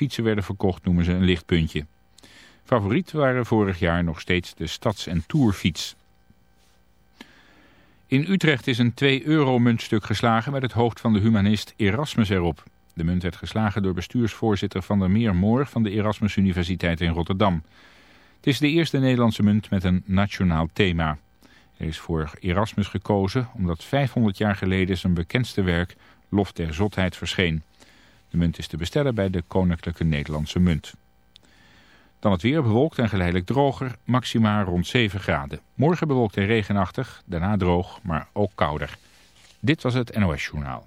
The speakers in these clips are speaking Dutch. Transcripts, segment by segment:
fietsen werden verkocht noemen ze een lichtpuntje. Favoriet waren vorig jaar nog steeds de Stads- en Tourfiets. In Utrecht is een 2-euro-muntstuk geslagen met het hoofd van de humanist Erasmus erop. De munt werd geslagen door bestuursvoorzitter Van der Meer Moor van de Erasmus Universiteit in Rotterdam. Het is de eerste Nederlandse munt met een nationaal thema. Er is voor Erasmus gekozen omdat 500 jaar geleden zijn bekendste werk Lof der Zotheid verscheen. De munt is te bestellen bij de Koninklijke Nederlandse Munt. Dan het weer bewolkt en geleidelijk droger, maxima rond 7 graden. Morgen bewolkt en regenachtig, daarna droog, maar ook kouder. Dit was het NOS Journaal.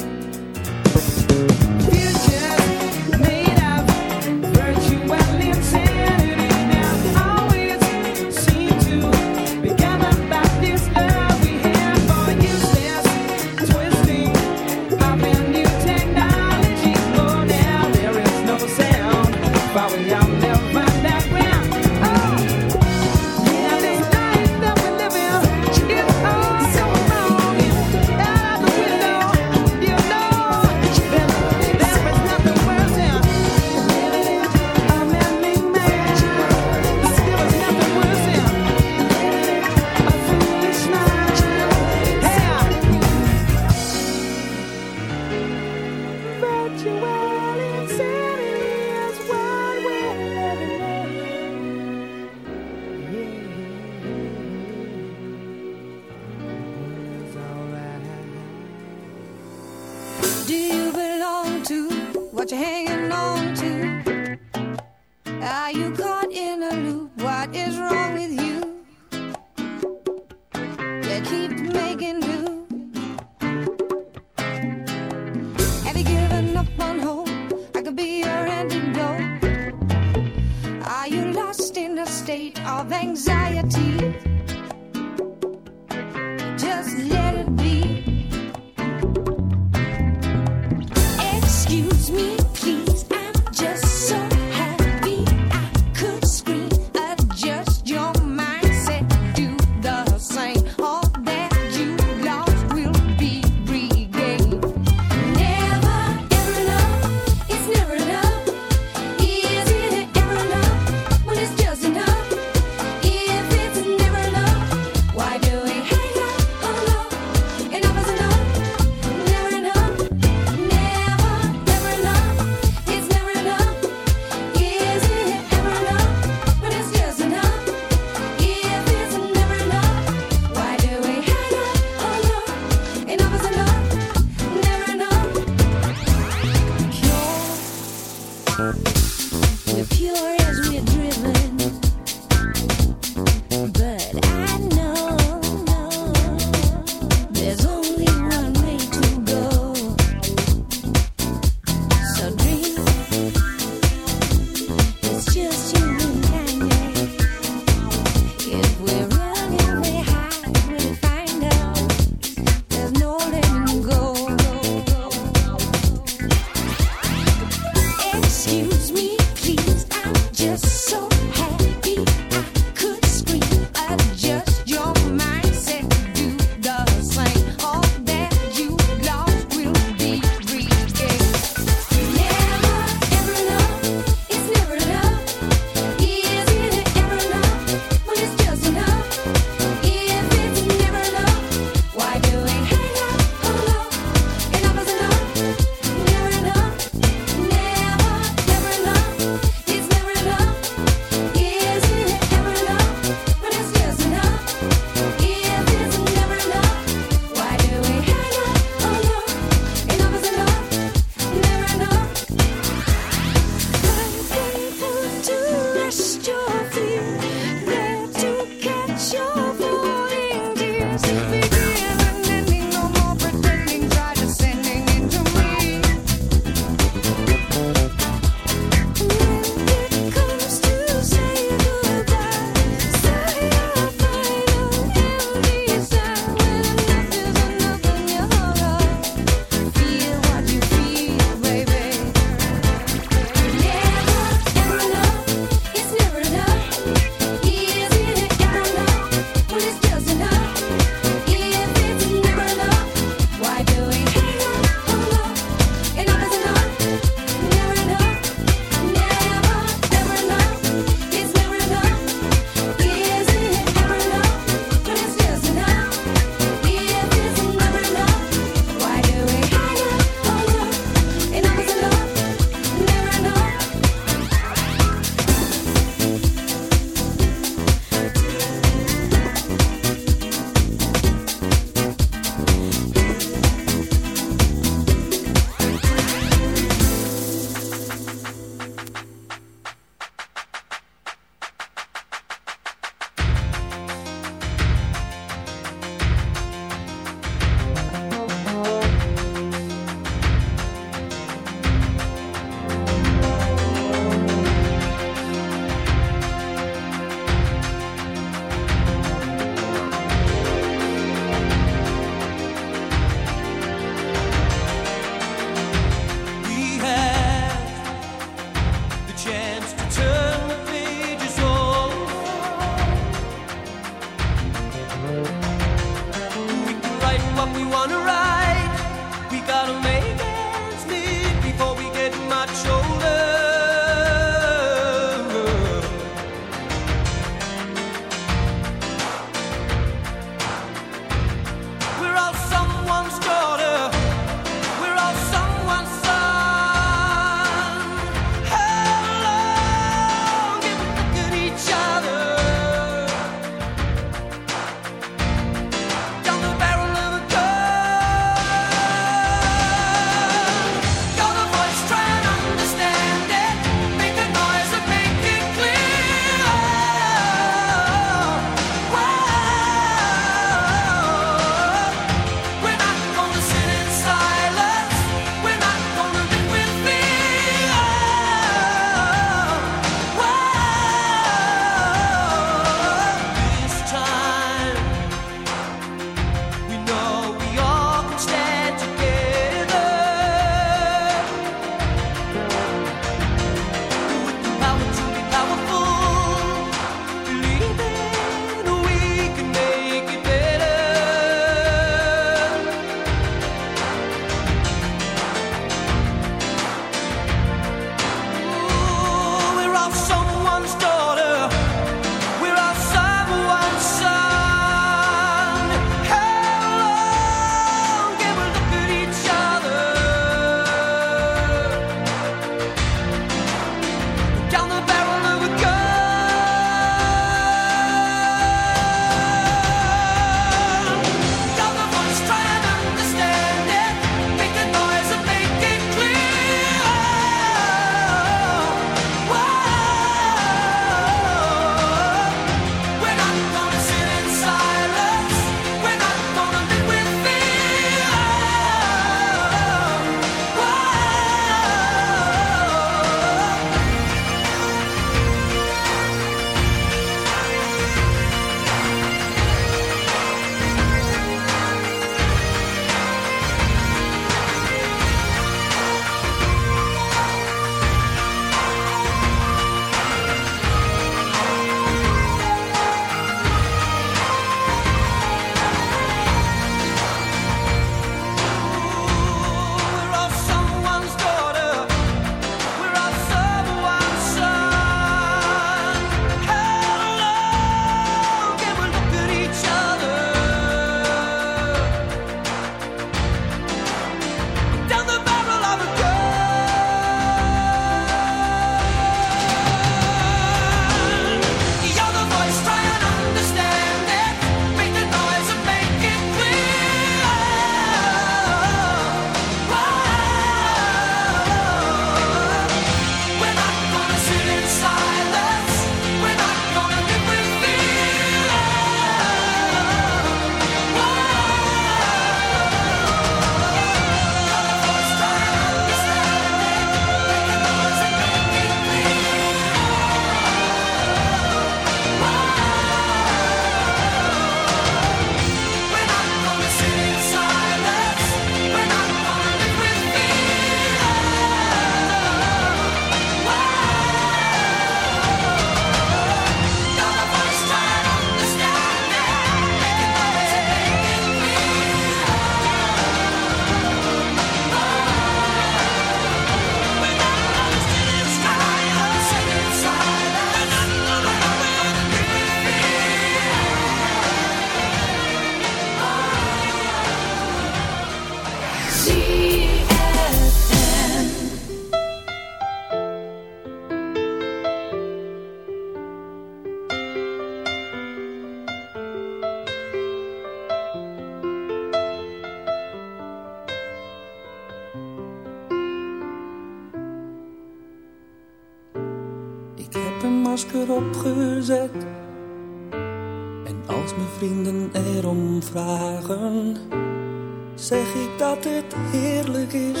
het heerlijk is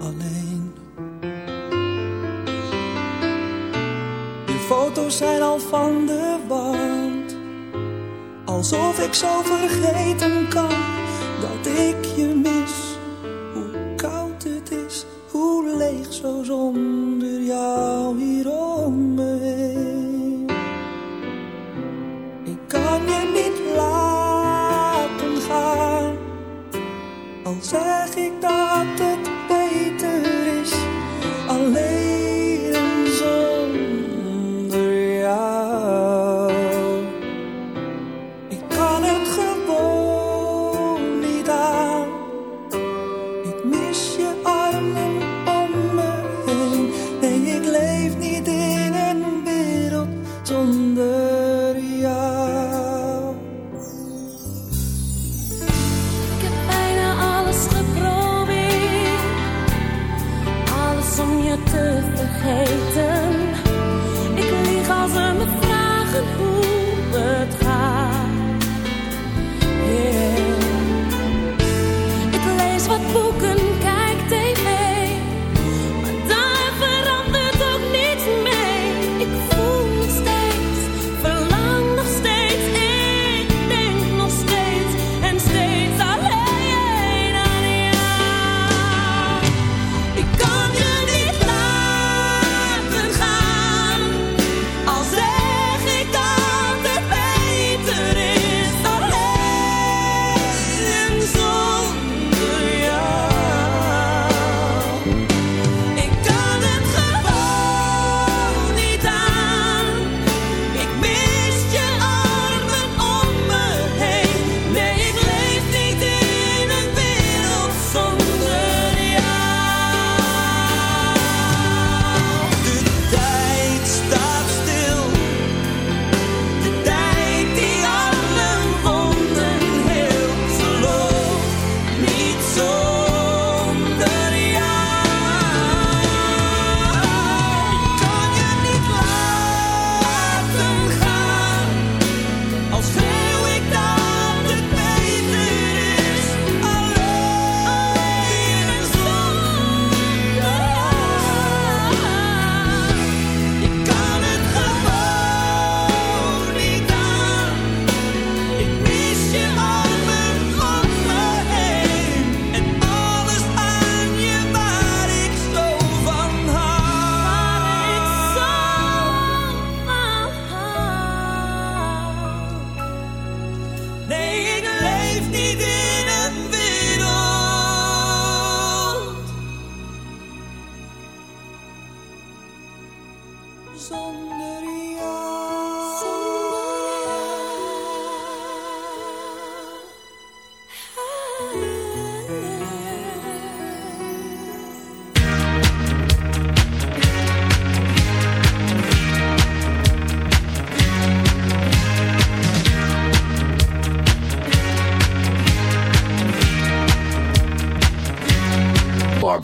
alleen. De foto's zijn al van de wand, alsof ik zo vergeten kan need it.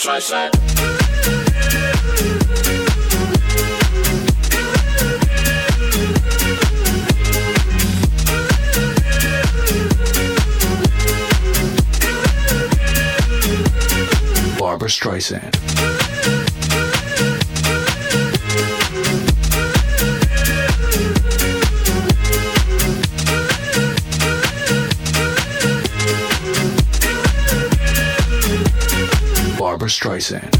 strike. Barbara Streisand. Streisand.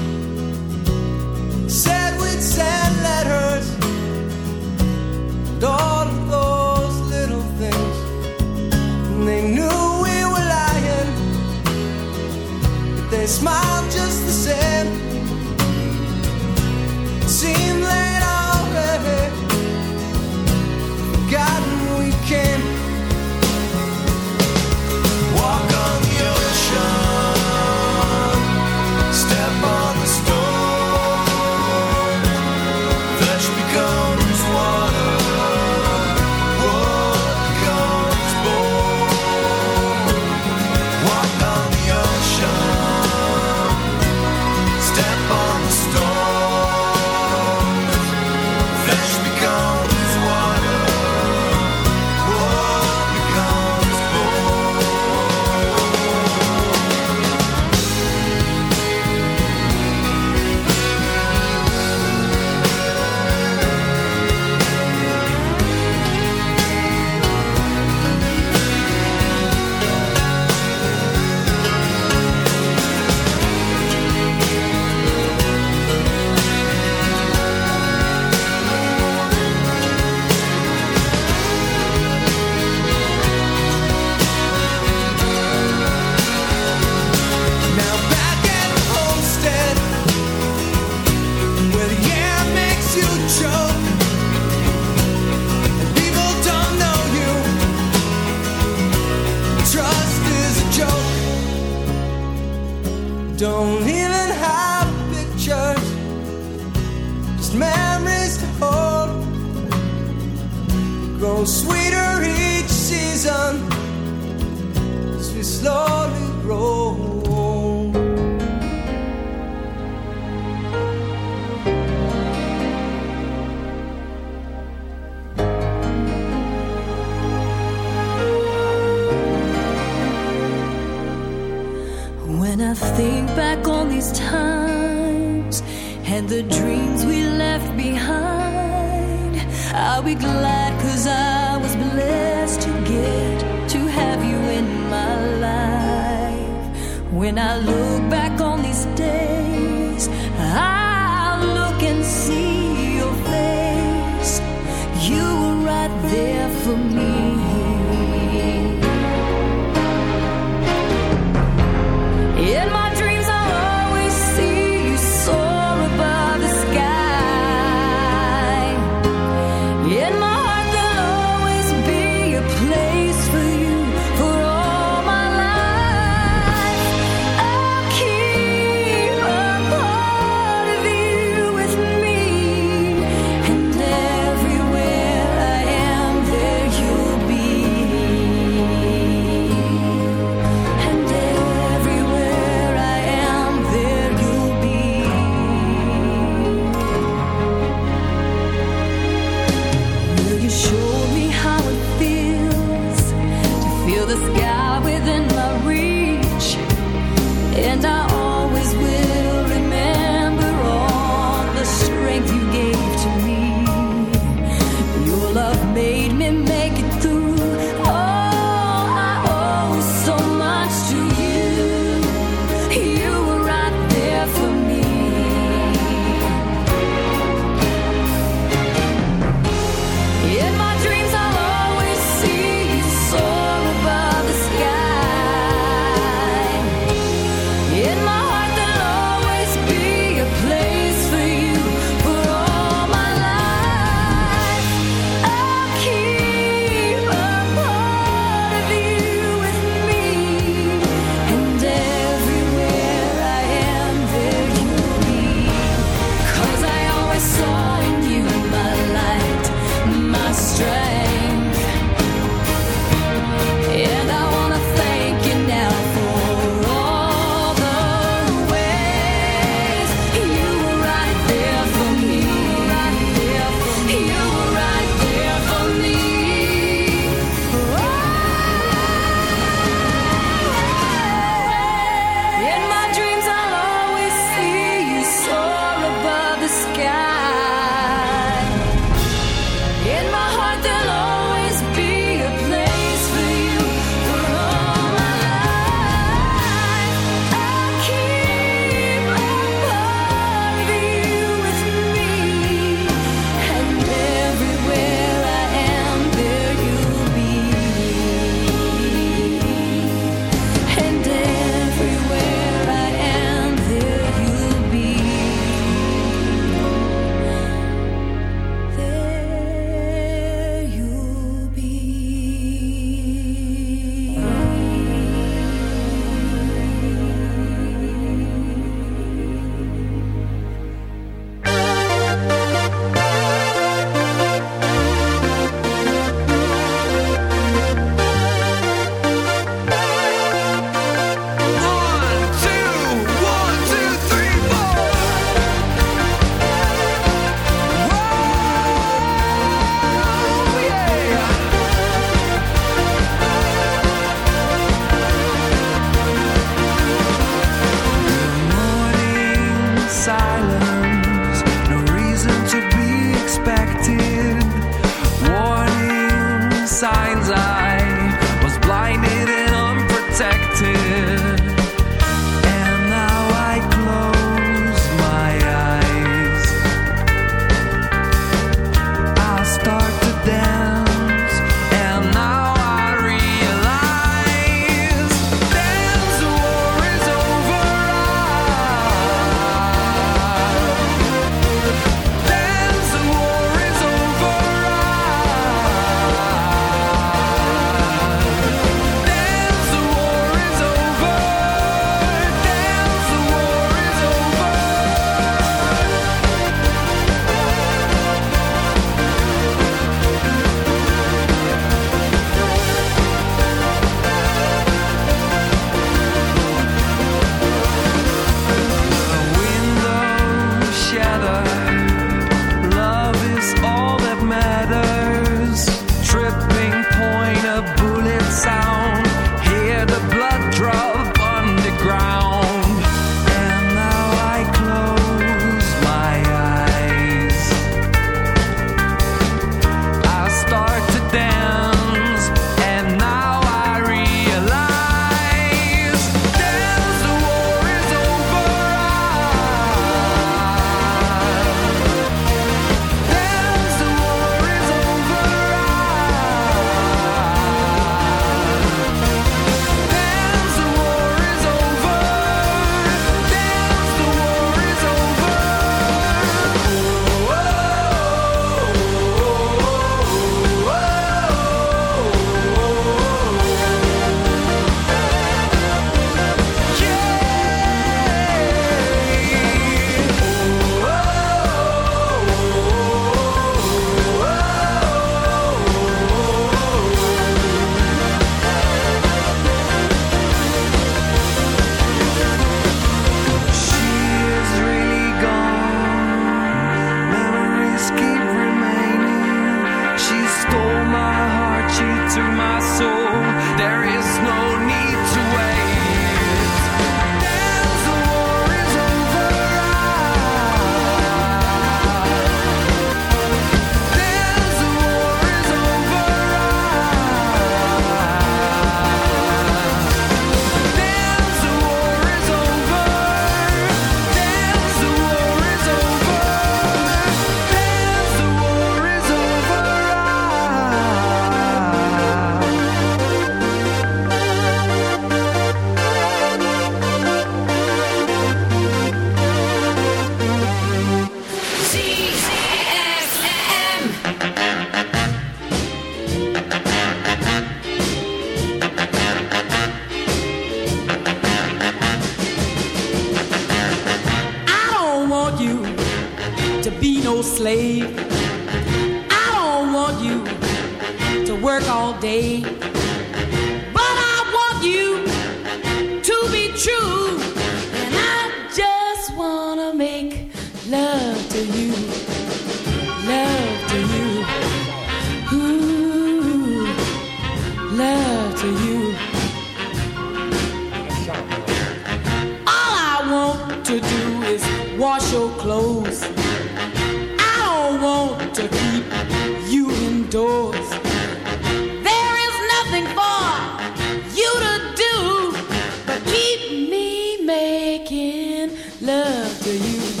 after you.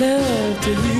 love to you.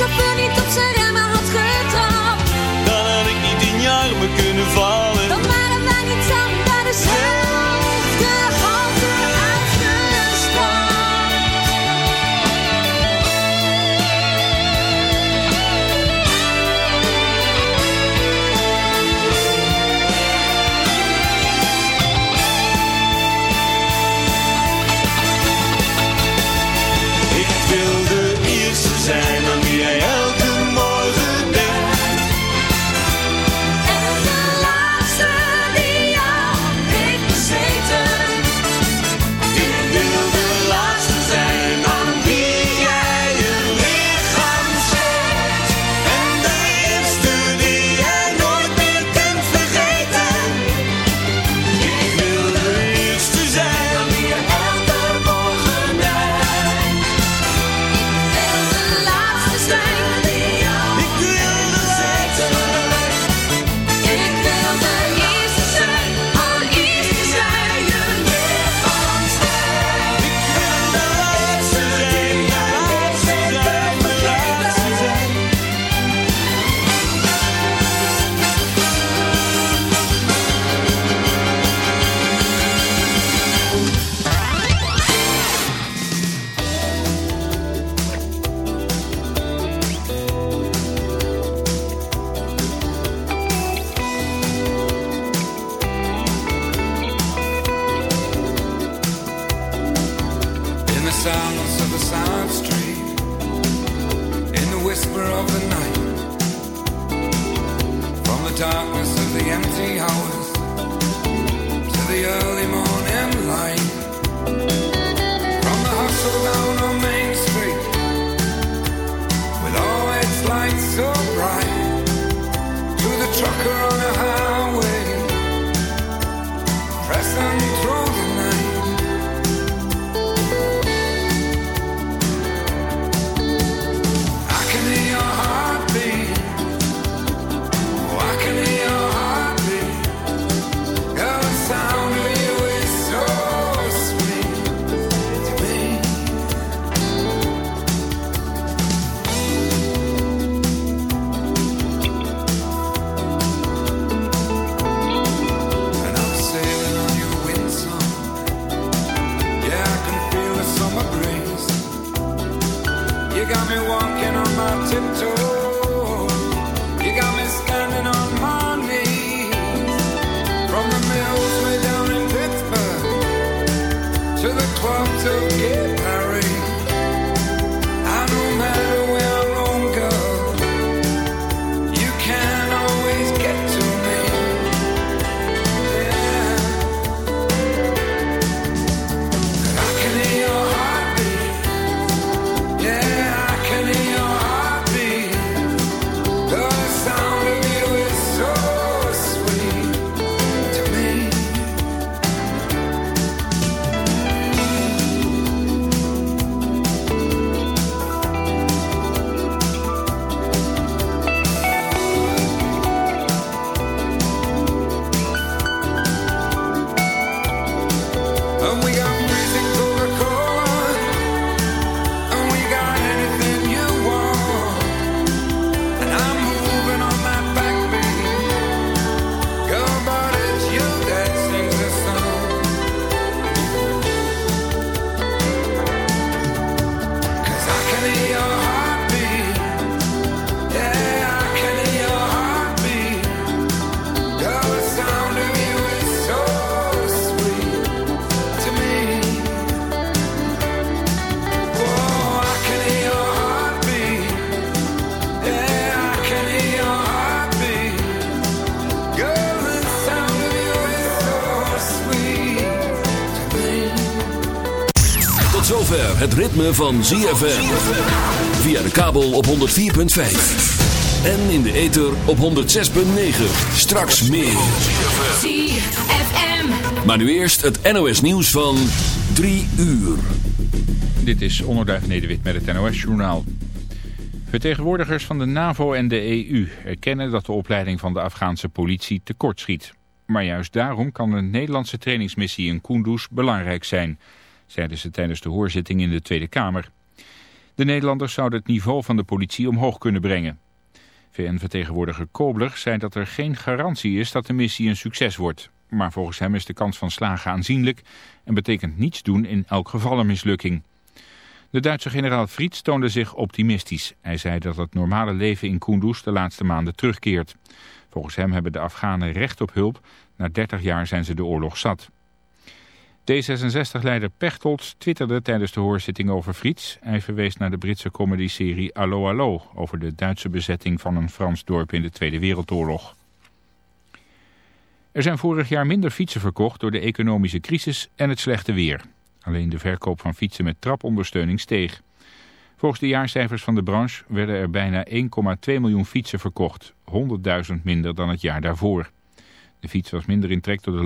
Alsof we niet listen het ritme van ZFM. Via de kabel op 104.5. En in de ether op 106.9. Straks meer. ZFM. Maar nu eerst het NOS nieuws van 3 uur. Dit is Onderduif Nederwit met het NOS-journaal. Vertegenwoordigers van de NAVO en de EU erkennen dat de opleiding van de Afghaanse politie tekortschiet. Maar juist daarom kan een Nederlandse trainingsmissie in Kunduz belangrijk zijn, zeiden ze tijdens de hoorzitting in de Tweede Kamer. De Nederlanders zouden het niveau van de politie omhoog kunnen brengen. VN-vertegenwoordiger Kobler zei dat er geen garantie is dat de missie een succes wordt. Maar volgens hem is de kans van slagen aanzienlijk en betekent niets doen in elk geval een mislukking. De Duitse generaal Fried toonde zich optimistisch. Hij zei dat het normale leven in Kunduz de laatste maanden terugkeert. Volgens hem hebben de Afghanen recht op hulp. Na 30 jaar zijn ze de oorlog zat. D66-leider Pechtold twitterde tijdens de hoorzitting over Friets. Hij verwees naar de Britse comedyserie Allo Allo... over de Duitse bezetting van een Frans dorp in de Tweede Wereldoorlog. Er zijn vorig jaar minder fietsen verkocht door de economische crisis en het slechte weer. Alleen de verkoop van fietsen met trapondersteuning steeg. Volgens de jaarcijfers van de branche werden er bijna 1,2 miljoen fietsen verkocht. 100.000 minder dan het jaar daarvoor. De fiets was minder in trek door de